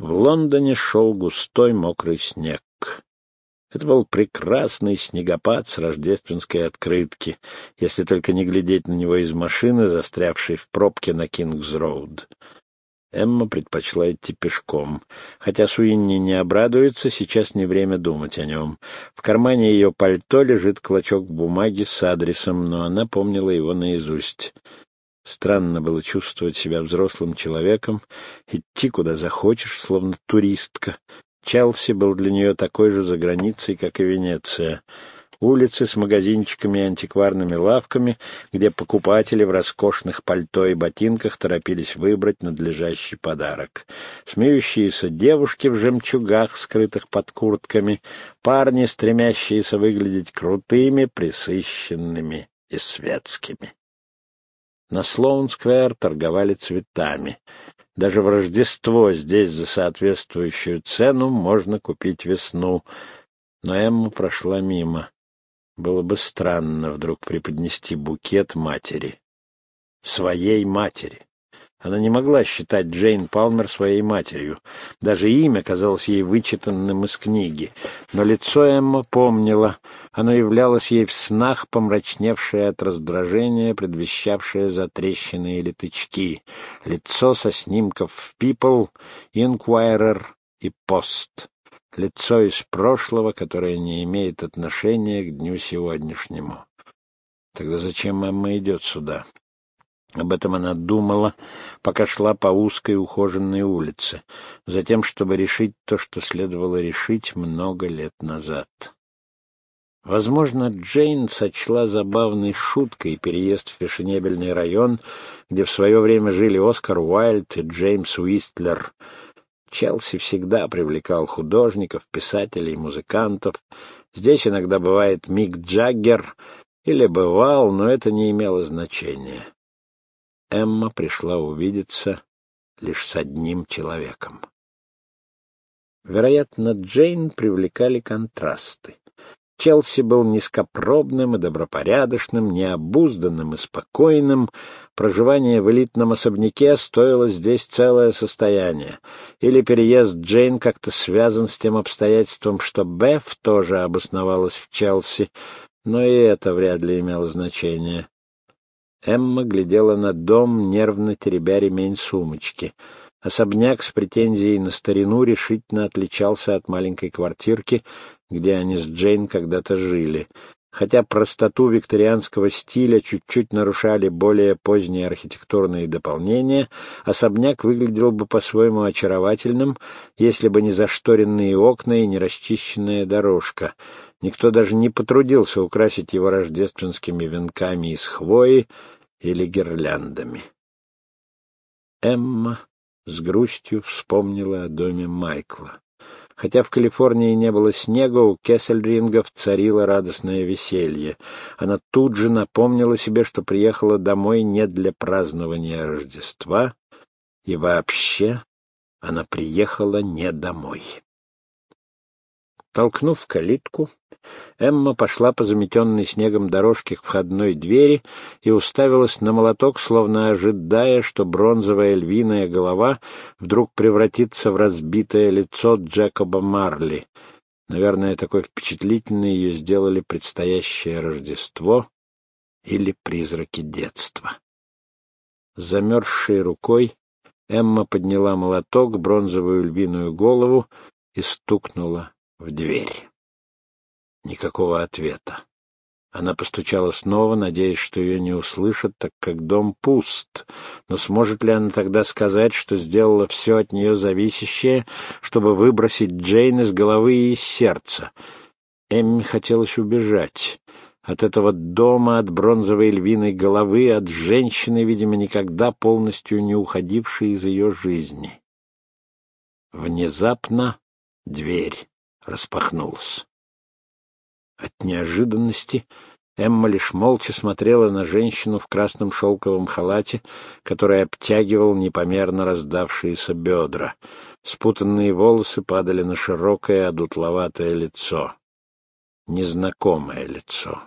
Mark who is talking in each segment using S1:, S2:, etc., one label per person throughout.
S1: В Лондоне шел густой мокрый снег. Это был прекрасный снегопад с рождественской открытки, если только не глядеть на него из машины, застрявшей в пробке на Кингс-Роуд. Эмма предпочла идти пешком. Хотя Суинни не обрадуется, сейчас не время думать о нем. В кармане ее пальто лежит клочок бумаги с адресом, но она помнила его наизусть. Странно было чувствовать себя взрослым человеком, идти куда захочешь, словно туристка. Челси был для нее такой же за границей, как и Венеция. Улицы с магазинчиками и антикварными лавками, где покупатели в роскошных пальто и ботинках торопились выбрать надлежащий подарок. Смеющиеся девушки в жемчугах, скрытых под куртками, парни, стремящиеся выглядеть крутыми, присыщенными и светскими. На Слоун-сквер торговали цветами. Даже в Рождество здесь за соответствующую цену можно купить весну. Но Эмма прошла мимо. Было бы странно вдруг преподнести букет матери. Своей матери. Она не могла считать Джейн Палмер своей матерью. Даже имя казалось ей вычитанным из книги. Но лицо Эмма помнила. Оно являлось ей в снах, помрачневшее от раздражения, предвещавшее затрещины или тычки. Лицо со снимков в People, Inquirer и Post. Лицо из прошлого, которое не имеет отношения к дню сегодняшнему. Тогда зачем Эмма идет сюда? Об этом она думала, пока шла по узкой ухоженной улице, затем, чтобы решить то, что следовало решить много лет назад. Возможно, Джейн сочла забавной шуткой переезд в фешенебельный район, где в свое время жили Оскар Уайльд и Джеймс Уистлер. Челси всегда привлекал художников, писателей, музыкантов. Здесь иногда бывает Мик Джаггер, или бывал, но это не имело значения. Эмма пришла увидеться лишь с одним человеком. Вероятно, Джейн привлекали контрасты. Челси был низкопробным и добропорядочным, необузданным и спокойным. Проживание в элитном особняке стоило здесь целое состояние. Или переезд Джейн как-то связан с тем обстоятельством, что Беф тоже обосновалась в Челси, но и это вряд ли имело значение. Эмма глядела на дом, нервно теребя ремень сумочки. Особняк с претензией на старину решительно отличался от маленькой квартирки, где они с Джейн когда-то жили. Хотя простоту викторианского стиля чуть-чуть нарушали более поздние архитектурные дополнения, особняк выглядел бы по-своему очаровательным, если бы не зашторенные окна и не расчищенная дорожка. Никто даже не потрудился украсить его рождественскими венками из хвои или гирляндами. Эмма с грустью вспомнила о доме Майкла. Хотя в Калифорнии не было снега, у Кессельрингов царило радостное веселье. Она тут же напомнила себе, что приехала домой не для празднования Рождества, и вообще она приехала не домой. Толкнув калитку, Эмма пошла по заметенной снегом дорожке к входной двери и уставилась на молоток, словно ожидая, что бронзовая львиная голова вдруг превратится в разбитое лицо Джекоба Марли. Наверное, такой впечатлительной ее сделали предстоящее Рождество или призраки детства. Замерзшей рукой Эмма подняла молоток, бронзовую львиную голову и стукнула в дверь. Никакого ответа. Она постучала снова, надеясь, что ее не услышат, так как дом пуст. Но сможет ли она тогда сказать, что сделала все от нее зависящее, чтобы выбросить Джейн из головы и из сердца? Эмми хотелось убежать. От этого дома, от бронзовой львиной головы, от женщины, видимо, никогда полностью не уходившей из ее жизни. Внезапно дверь распахнулась. От неожиданности Эмма лишь молча смотрела на женщину в красном шелковом халате, который обтягивал непомерно раздавшиеся бедра. Спутанные волосы падали на широкое, одутловатое лицо. Незнакомое лицо.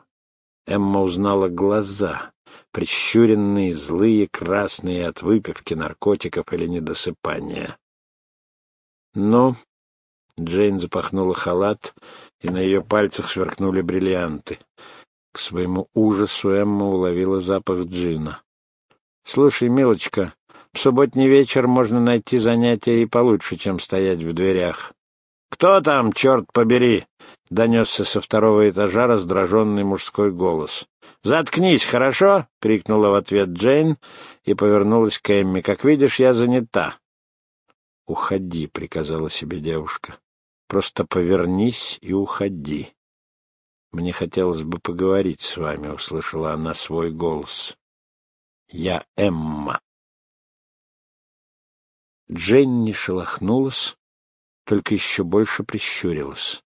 S1: Эмма узнала глаза, прищуренные, злые, красные от выпивки, наркотиков или недосыпания. «Ну?» Джейн запахнула халат, и на ее пальцах сверкнули бриллианты. К своему ужасу Эмма уловила запах джина. «Слушай, милочка, в субботний вечер можно найти занятие и получше, чем стоять в дверях». «Кто там, черт побери?» — донесся со второго этажа раздраженный мужской голос. «Заткнись, хорошо?» — крикнула в ответ Джейн и повернулась к Эмми. «Как видишь, я занята». «Уходи», — приказала себе девушка. «Просто повернись и уходи». «Мне хотелось бы поговорить с вами», — услышала она свой голос. «Я Эмма». Джейн не шелохнулась, только еще больше прищурилась.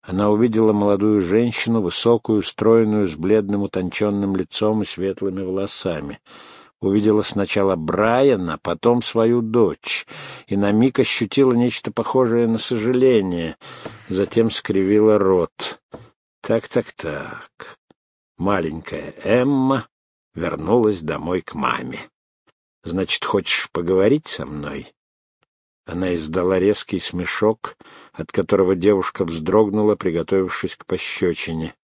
S1: Она увидела молодую женщину, высокую, стройную, с бледным утонченным лицом и светлыми волосами. Увидела сначала Брайана, потом свою дочь, и на миг ощутила нечто похожее на сожаление, затем скривила рот. Так-так-так. Маленькая Эмма вернулась домой к маме. «Значит, хочешь поговорить со мной?» Она издала резкий смешок, от которого девушка вздрогнула, приготовившись к пощечине.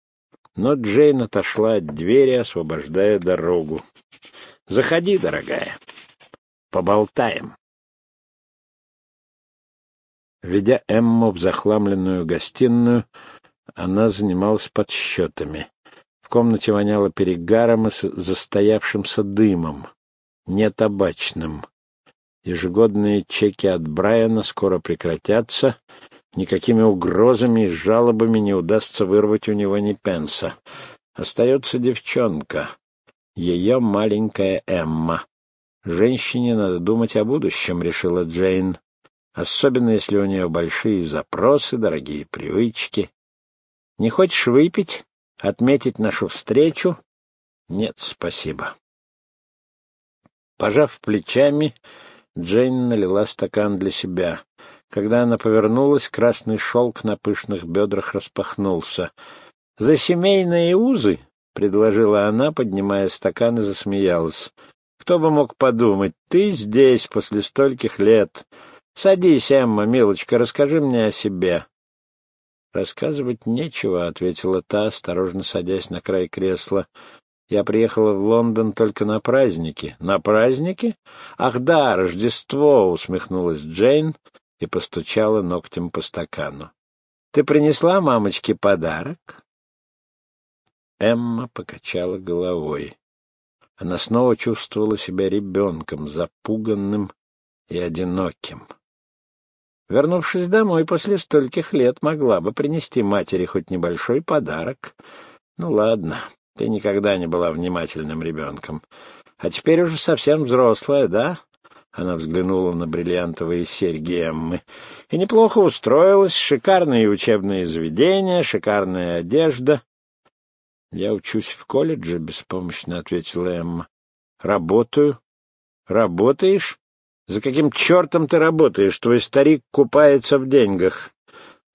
S1: Но Джейн отошла от двери, освобождая дорогу. «Заходи, дорогая. Поболтаем». Ведя Эмму в захламленную гостиную, она занималась подсчетами. В комнате воняло перегаром и застоявшимся дымом, не табачным. Ежегодные чеки от Брайана скоро прекратятся. Никакими угрозами и жалобами не удастся вырвать у него ни пенса. Остается девчонка. Ее маленькая Эмма. Женщине надо думать о будущем, решила Джейн. Особенно, если у нее большие запросы, дорогие привычки. Не хочешь выпить? Отметить нашу встречу? Нет, спасибо. Пожав плечами, Джейн налила стакан для себя. Когда она повернулась, красный шелк на пышных бедрах распахнулся. «За семейные узы?» — предложила она, поднимая стакан и засмеялась. «Кто бы мог подумать, ты здесь после стольких лет. Садись, Эмма, милочка, расскажи мне о себе». «Рассказывать нечего», — ответила та, осторожно садясь на край кресла. Я приехала в Лондон только на праздники. На праздники? Ах да, Рождество, усмехнулась Джейн и постучала ногтем по стакану. Ты принесла мамочке подарок? Эмма покачала головой. Она снова чувствовала себя ребенком, запуганным и одиноким. Вернувшись домой после стольких лет, могла бы принести матери хоть небольшой подарок. Ну ладно, ты никогда не была внимательным ребенком. А теперь уже совсем взрослая, да? Она взглянула на бриллиантовые серьги Эммы. И неплохо устроилась. Шикарные учебные заведения, шикарная одежда. Я учусь в колледже, беспомощно ответила Эмма. Работаю. Работаешь? За каким чертом ты работаешь? Твой старик купается в деньгах.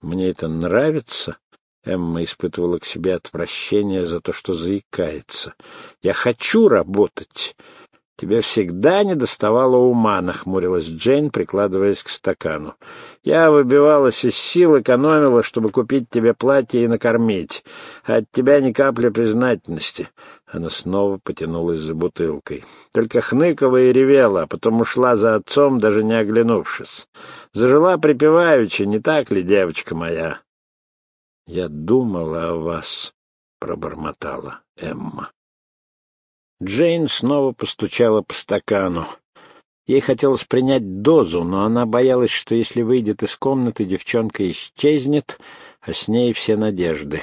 S1: Мне это нравится. Эмма испытывала к себе отвращение за то, что заикается. «Я хочу работать!» «Тебе всегда не доставало ума», — нахмурилась Джейн, прикладываясь к стакану. «Я выбивалась из сил, экономила, чтобы купить тебе платье и накормить. А от тебя ни капли признательности». Она снова потянулась за бутылкой. Только хныкала и ревела, а потом ушла за отцом, даже не оглянувшись. Зажила припеваючи, не так ли, девочка моя? «Я думала о вас», — пробормотала Эмма. Джейн снова постучала по стакану. Ей хотелось принять дозу, но она боялась, что если выйдет из комнаты, девчонка исчезнет, а с ней все надежды.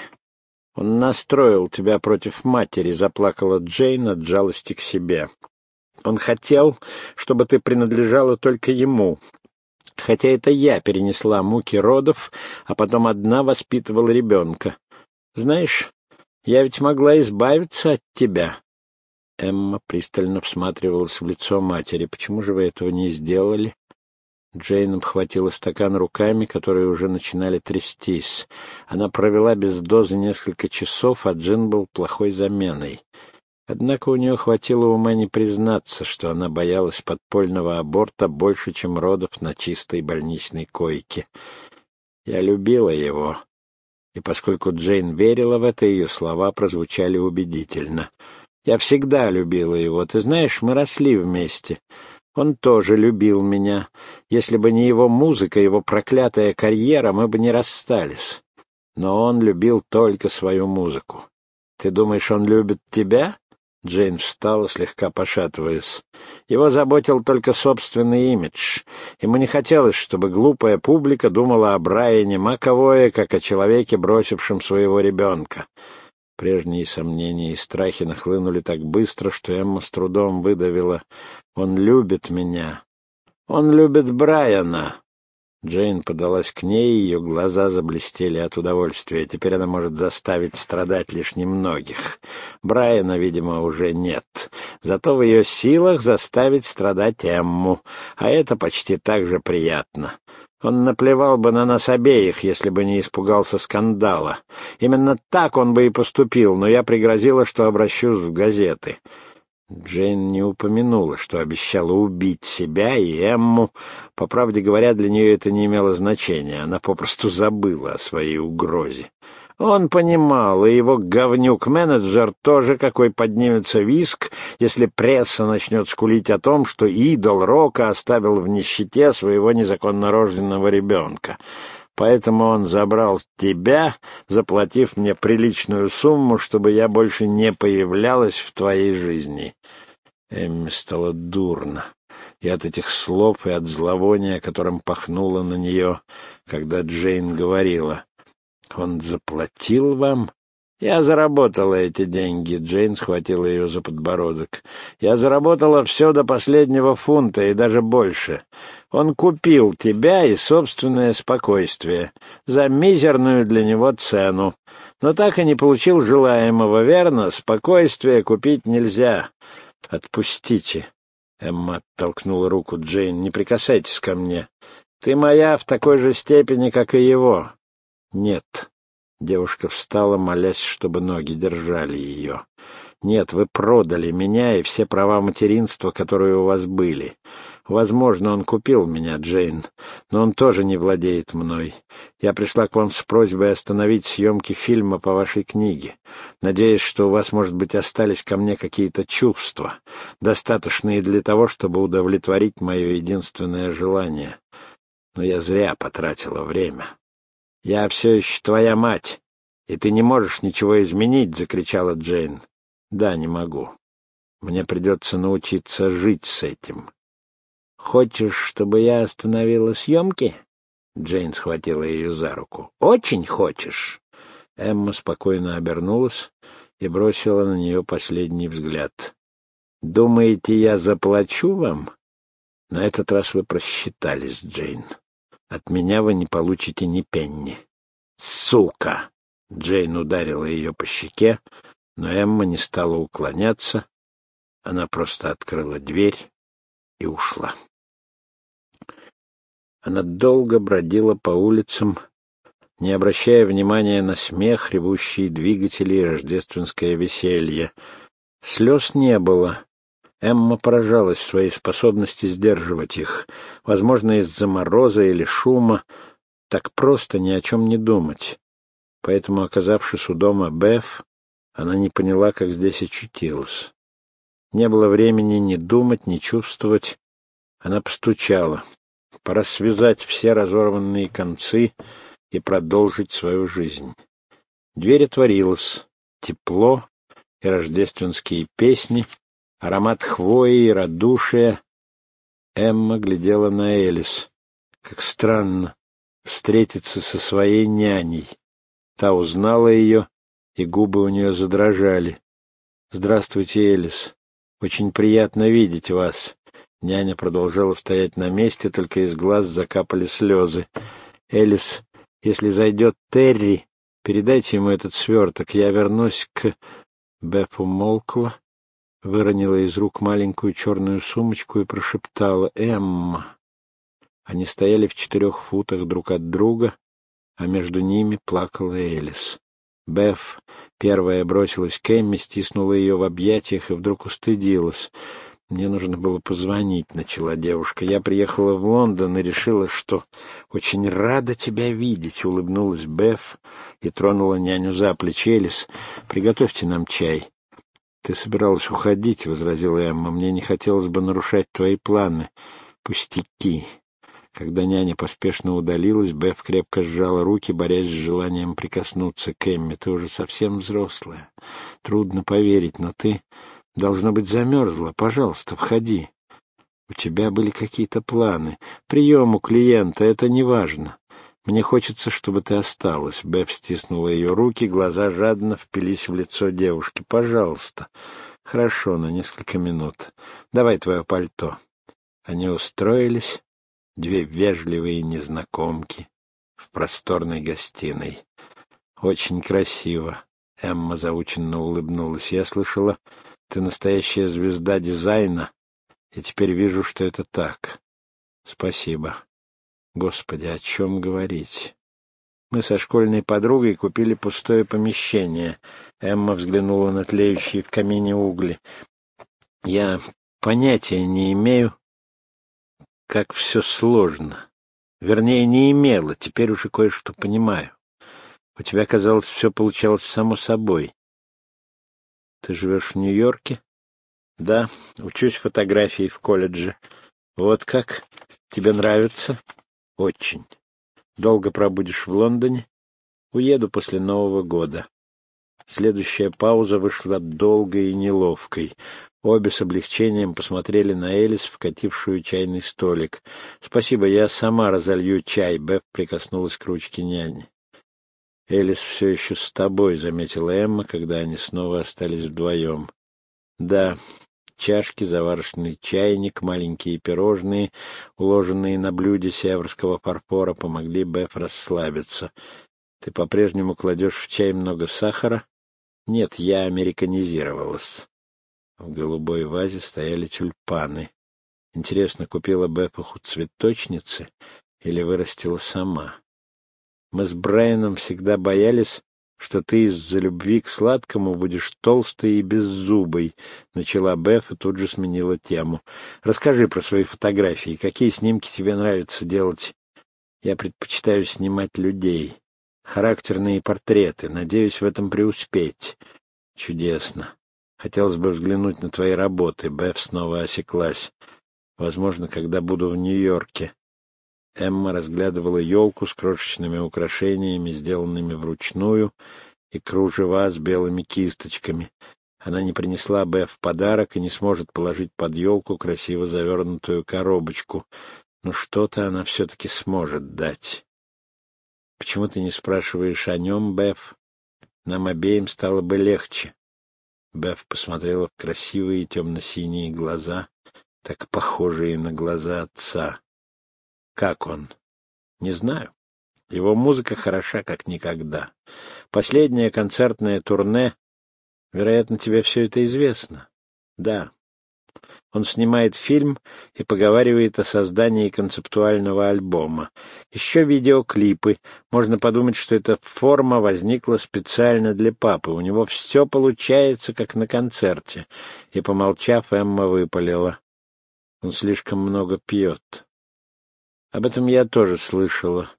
S1: «Он настроил тебя против матери», — заплакала Джейн от жалости к себе. «Он хотел, чтобы ты принадлежала только ему, хотя это я перенесла муки родов, а потом одна воспитывала ребенка. Знаешь, я ведь могла избавиться от тебя. Эмма пристально всматривалась в лицо матери. «Почему же вы этого не сделали?» Джейн обхватила стакан руками, которые уже начинали трястись. Она провела без дозы несколько часов, а джин был плохой заменой. Однако у нее хватило ума не признаться, что она боялась подпольного аборта больше, чем родов на чистой больничной койке. Я любила его. И поскольку Джейн верила в это, ее слова прозвучали убедительно. Я всегда любила его. Ты знаешь, мы росли вместе. Он тоже любил меня. Если бы не его музыка, его проклятая карьера, мы бы не расстались. Но он любил только свою музыку. Ты думаешь, он любит тебя? Джейн встала, слегка пошатываясь. Его заботил только собственный имидж. Ему не хотелось, чтобы глупая публика думала о Брайане Маковое, как о человеке, бросившем своего ребенка. Прежние сомнения и страхи нахлынули так быстро, что Эмма с трудом выдавила. «Он любит меня. Он любит Брайана. Джейн подалась к ней, ее глаза заблестели от удовольствия. Теперь она может заставить страдать лишь немногих. Брайана, видимо, уже нет. Зато в ее силах заставить страдать Эмму, а это почти так же приятно. Он наплевал бы на нас обеих, если бы не испугался скандала. Именно так он бы и поступил, но я пригрозила, что обращусь в газеты. Джейн не упомянула, что обещала убить себя и Эмму. По правде говоря, для нее это не имело значения. Она попросту забыла о своей угрозе. Он понимал, и его говнюк-менеджер тоже какой поднимется виск, если пресса начнет скулить о том, что идол Рока оставил в нищете своего незаконно рожденного ребенка поэтому он забрал тебя, заплатив мне приличную сумму, чтобы я больше не появлялась в твоей жизни. Эмми стало дурно, и от этих слов, и от зловония, которым пахнуло на нее, когда Джейн говорила. «Он заплатил вам?» «Я заработала эти деньги», — Джейн схватила ее за подбородок. «Я заработала все до последнего фунта и даже больше. Он купил тебя и собственное спокойствие за мизерную для него цену. Но так и не получил желаемого, верно? Спокойствие купить нельзя. Отпустите». Эмма оттолкнула руку Джейн. «Не прикасайтесь ко мне. Ты моя в такой же степени, как и его». «Нет». Девушка встала, молясь, чтобы ноги держали ее. «Нет, вы продали меня и все права материнства, которые у вас были. Возможно, он купил меня, Джейн, но он тоже не владеет мной. Я пришла к вам с просьбой остановить съемки фильма по вашей книге, надеясь, что у вас, может быть, остались ко мне какие-то чувства, достаточные для того, чтобы удовлетворить мое единственное желание. Но я зря потратила время». «Я все еще твоя мать, и ты не можешь ничего изменить», — закричала Джейн. «Да, не могу. Мне придется научиться жить с этим». «Хочешь, чтобы я остановила съемки?» Джейн схватила ее за руку. «Очень хочешь?» Эмма спокойно обернулась и бросила на нее последний взгляд. «Думаете, я заплачу вам?» «На этот раз вы просчитались, Джейн. От меня вы не получите ни пенни. Сука! Джейн ударила ее по щеке, но Эмма не стала уклоняться. Она просто открыла дверь и ушла. Она долго бродила по улицам, не обращая внимания на смех, ревущие двигатели и рождественское веселье. Слез не было, Эмма поражалась своей способности сдерживать их, возможно, из-за мороза или шума, так просто ни о чем не думать. Поэтому, оказавшись у дома Беф, она не поняла, как здесь очутилась. Не было времени ни думать, ни чувствовать. Она постучала. Пора связать все разорванные концы и продолжить свою жизнь. Дверь отворилась. Тепло и рождественские песни — аромат хвои и радушия. Эмма глядела на Элис. Как странно встретиться со своей няней. Та узнала ее, и губы у нее задрожали. «Здравствуйте, Элис. Очень приятно видеть вас». Няня продолжала стоять на месте, только из глаз закапали слезы. «Элис, если зайдет Терри, передайте ему этот сверток. Я вернусь к...» Беф умолкла, выронила из рук маленькую черную сумочку и прошептала «Эмма». Они стояли в четырех футах друг от друга, а между ними плакала Элис. Беф первая бросилась к Эмме, стиснула ее в объятиях и вдруг устыдилась. «Мне нужно было позвонить», — начала девушка. «Я приехала в Лондон и решила, что очень рада тебя видеть», — улыбнулась Беф и тронула няню за плечи. «Элис, приготовьте нам чай». «Ты собиралась уходить», — возразила Эмма. «Мне не хотелось бы нарушать твои планы». «Пустяки». Когда няня поспешно удалилась, Беф крепко сжала руки, борясь с желанием прикоснуться к Эмме. «Ты уже совсем взрослая. Трудно поверить, но ты, должно быть, замерзла. Пожалуйста, входи. У тебя были какие-то планы. Прием у клиента — это не важно. Мне хочется, чтобы ты осталась». Беф стиснула ее руки, глаза жадно впились в лицо девушки. «Пожалуйста». «Хорошо, на несколько минут. Давай твое пальто». Они устроились две вежливые незнакомки в просторной гостиной. «Очень красиво», — Эмма заученно улыбнулась. «Я слышала, ты настоящая звезда дизайна, и теперь вижу, что это так. Спасибо. Господи, о чем говорить?» Мы со школьной подругой купили пустое помещение. Эмма взглянула на тлеющие в камине угли. Я понятия не имею, как все сложно. Вернее, не имела, теперь уже кое-что понимаю. У тебя, казалось, все получалось само собой. Ты живешь в Нью-Йорке? Да, учусь фотографии в колледже. Вот как? Тебе нравится? Очень. Долго пробудешь в Лондоне? Уеду после Нового года. Следующая пауза вышла долгой и неловкой. Обе с облегчением посмотрели на Элис, вкатившую чайный столик. — Спасибо, я сама разолью чай. Беф прикоснулась к ручке няни. — Элис все еще с тобой, — заметила Эмма, когда они снова остались вдвоем. — Да, чашки, заварочный чайник, маленькие пирожные, уложенные на блюде северского фарфора, помогли Беф расслабиться. — Ты по-прежнему кладешь в чай много сахара? — Нет, я американизировалась. В голубой вазе стояли тюльпаны. Интересно, купила Бепаху цветочницы или вырастила сама? Мы с Брайаном всегда боялись, что ты из-за любви к сладкому будешь толстой и беззубой, — начала Беф и тут же сменила тему. — Расскажи про свои фотографии. Какие снимки тебе нравится делать? Я предпочитаю снимать людей. Характерные портреты. Надеюсь в этом преуспеть. Чудесно. Хотелось бы взглянуть на твои работы. Беф снова осеклась. Возможно, когда буду в Нью-Йорке. Эмма разглядывала елку с крошечными украшениями, сделанными вручную, и кружева с белыми кисточками. Она не принесла Беф подарок и не сможет положить под елку красиво завернутую коробочку. Но что-то она все-таки сможет дать. Почему ты не спрашиваешь о нем, Беф? Нам обеим стало бы легче. Беф посмотрела в красивые темно-синие глаза, так похожие на глаза отца. Как он? Не знаю. Его музыка хороша, как никогда. Последнее концертное турне... Вероятно, тебе все это известно. Да. Он снимает фильм и поговаривает о создании концептуального альбома. Еще видеоклипы. Можно подумать, что эта форма возникла специально для папы. У него все получается, как на концерте. И, помолчав, Эмма выпалила. Он слишком много пьет. Об этом я тоже слышала.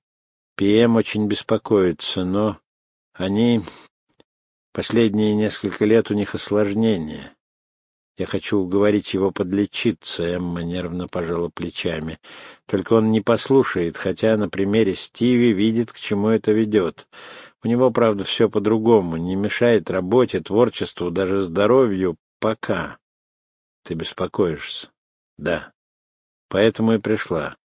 S1: Пием очень беспокоится, но они... Последние несколько лет у них осложнения. Я хочу уговорить его подлечиться, Эмма нервно пожала плечами. Только он не послушает, хотя на примере Стиви видит, к чему это ведет. У него, правда, все по-другому, не мешает работе, творчеству, даже здоровью, пока. Ты беспокоишься? Да. Поэтому и пришла.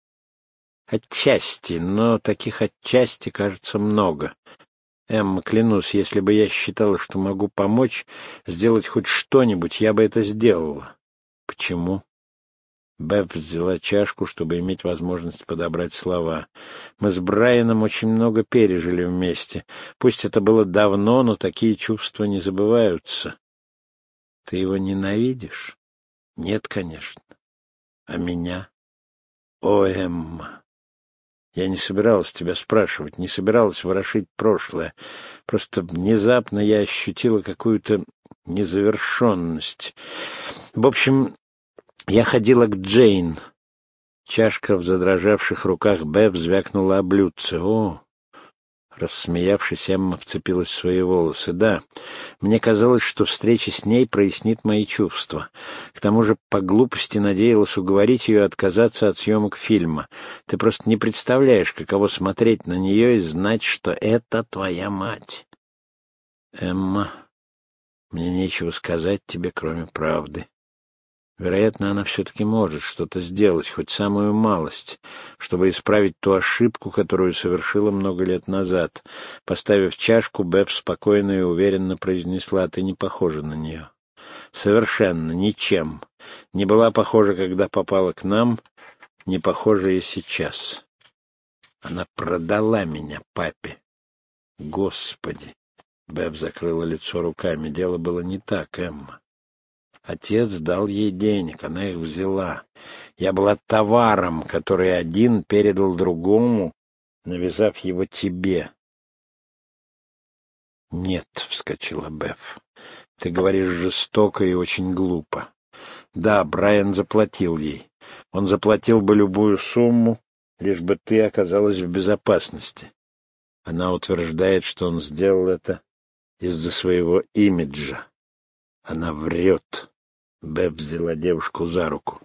S1: Отчасти, но таких отчасти, кажется, много. Эмма, клянусь, если бы я считала, что могу помочь, сделать хоть что-нибудь, я бы это сделала. Почему? Бэб взяла чашку, чтобы иметь возможность подобрать слова. Мы с Брайаном очень много пережили вместе. Пусть это было давно, но такие чувства не забываются. Ты его ненавидишь? Нет, конечно. А меня? О, Эмма! Я не собиралась тебя спрашивать, не собиралась ворошить прошлое. Просто внезапно я ощутила какую-то незавершенность. В общем, я ходила к Джейн. Чашка в задрожавших руках Бэб звякнула о блюдце. О, Рассмеявшись, Эмма вцепилась в свои волосы. «Да, мне казалось, что встреча с ней прояснит мои чувства. К тому же по глупости надеялась уговорить ее отказаться от съемок фильма. Ты просто не представляешь, каково смотреть на нее и знать, что это твоя мать». «Эмма, мне нечего сказать тебе, кроме правды. Вероятно, она все-таки может что-то сделать, хоть самую малость, чтобы исправить ту ошибку, которую совершила много лет назад. Поставив чашку, Бэб спокойно и уверенно произнесла, «Ты не похожа на нее». «Совершенно, ничем. Не была похожа, когда попала к нам, не похожа и сейчас. Она продала меня папе. Господи!» Бэб закрыла лицо руками. «Дело было не так, Эмма. Отец дал ей денег, она их взяла. Я была товаром, который один передал другому, навязав его тебе. «Нет», — вскочила Беф, — «ты говоришь жестоко и очень глупо. Да, Брайан заплатил ей. Он заплатил бы любую сумму, лишь бы ты оказалась в безопасности. Она утверждает, что он сделал это из-за своего имиджа. Она врет. Бэб взяла девушку за руку.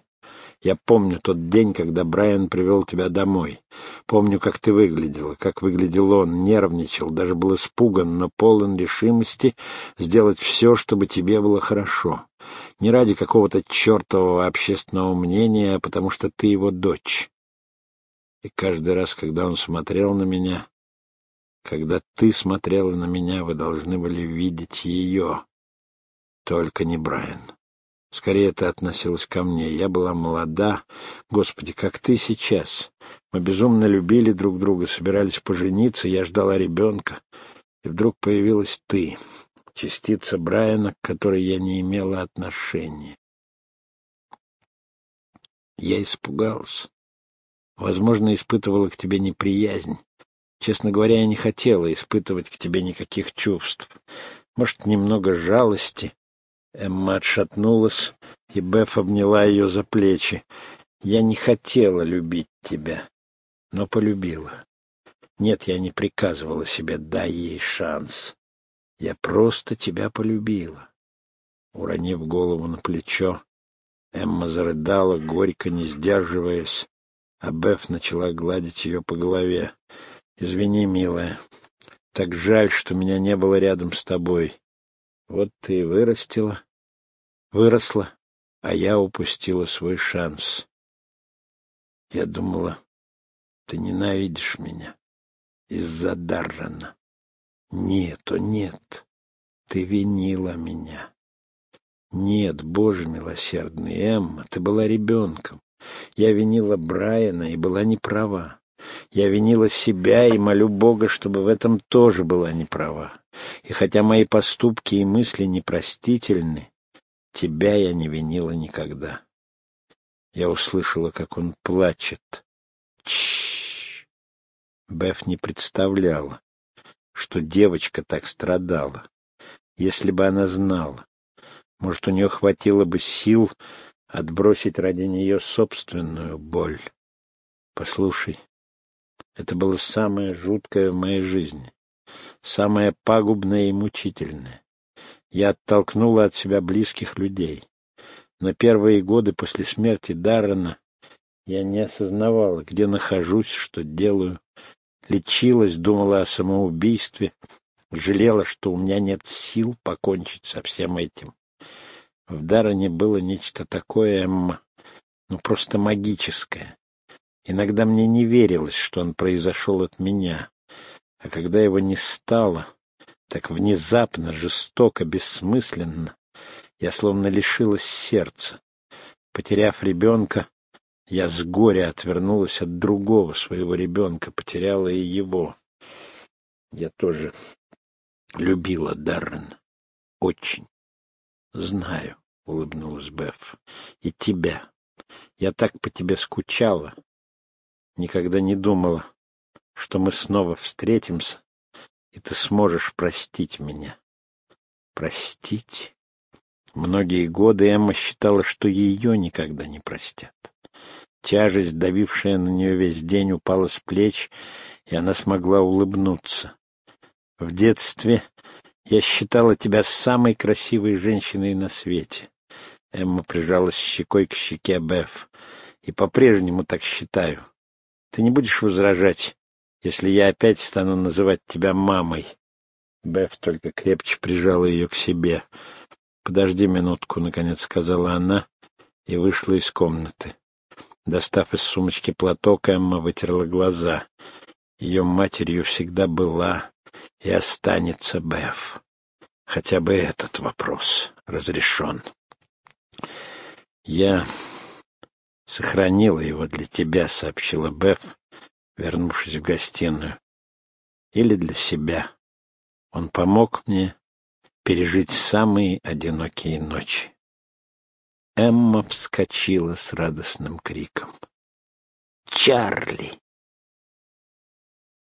S1: «Я помню тот день, когда Брайан привел тебя домой. Помню, как ты выглядела, как выглядел он, нервничал, даже был испуган, но полон решимости сделать все, чтобы тебе было хорошо. Не ради какого-то чертового общественного мнения, а потому что ты его дочь. И каждый раз, когда он смотрел на меня, когда ты смотрела на меня, вы должны были видеть ее, только не Брайан. Скорее, это относилось ко мне. Я была молода. Господи, как ты сейчас. Мы безумно любили друг друга, собирались пожениться, я ждала ребенка. И вдруг появилась ты, частица Брайана, к которой я не имела отношения. Я испугался. Возможно, испытывала к тебе неприязнь. Честно говоря, я не хотела испытывать к тебе никаких чувств. Может, немного жалости, Эмма отшатнулась, и Беф обняла ее за плечи. «Я не хотела любить тебя, но полюбила. Нет, я не приказывала себе, дай ей шанс. Я просто тебя полюбила». Уронив голову на плечо, Эмма зарыдала, горько не сдерживаясь, а Беф начала гладить ее по голове. «Извини, милая, так жаль, что меня не было рядом с тобой. Вот ты и вырастила, выросла, а я упустила свой шанс. Я думала, ты ненавидишь меня из-за Даррена. Нет, о нет, ты винила меня. Нет, Боже милосердный, Эмма, ты была ребенком. Я винила Брайана и была неправа. Я винила себя и молю Бога, чтобы в этом тоже была неправа. И хотя мои поступки и мысли непростительны, тебя я не винила никогда. Я услышала, как он плачет. Чш. Беф не представляла, что девочка так страдала. Если бы она знала, может, у нее хватило бы сил отбросить ради нее собственную боль. Послушай, это было самое жуткое в моей жизни самое пагубное и мучительное. Я оттолкнула от себя близких людей. На первые годы после смерти Даррена я не осознавала, где нахожусь, что делаю. Лечилась, думала о самоубийстве, жалела, что у меня нет сил покончить со всем этим. В Даррене было нечто такое, Эмма, ну просто магическое. Иногда мне не верилось, что он произошел от меня. А когда его не стало, так внезапно, жестоко, бессмысленно, я словно лишилась сердца. Потеряв ребенка, я с горя отвернулась от другого своего ребенка, потеряла и его. Я тоже любила Даррен. Очень. Знаю, — улыбнулась Беф. И тебя. Я так по тебе скучала. Никогда не думала, что мы снова встретимся, и ты сможешь простить меня. Простить? Многие годы Эмма считала, что ее никогда не простят. Тяжесть, давившая на нее весь день, упала с плеч, и она смогла улыбнуться. В детстве я считала тебя самой красивой женщиной на свете. Эмма прижалась щекой к щеке Беф. И по-прежнему так считаю. Ты не будешь возражать, если я опять стану называть тебя мамой. Беф только крепче прижала ее к себе. «Подожди минутку», — наконец сказала она и вышла из комнаты. Достав из сумочки платок, Эмма вытерла глаза. Ее матерью всегда была и останется Беф. Хотя бы этот вопрос разрешен. «Я сохранила его для тебя», — сообщила Беф, вернувшись в гостиную. «Или для себя. Он помог мне пережить самые одинокие ночи». Эмма вскочила с радостным криком. «Чарли!»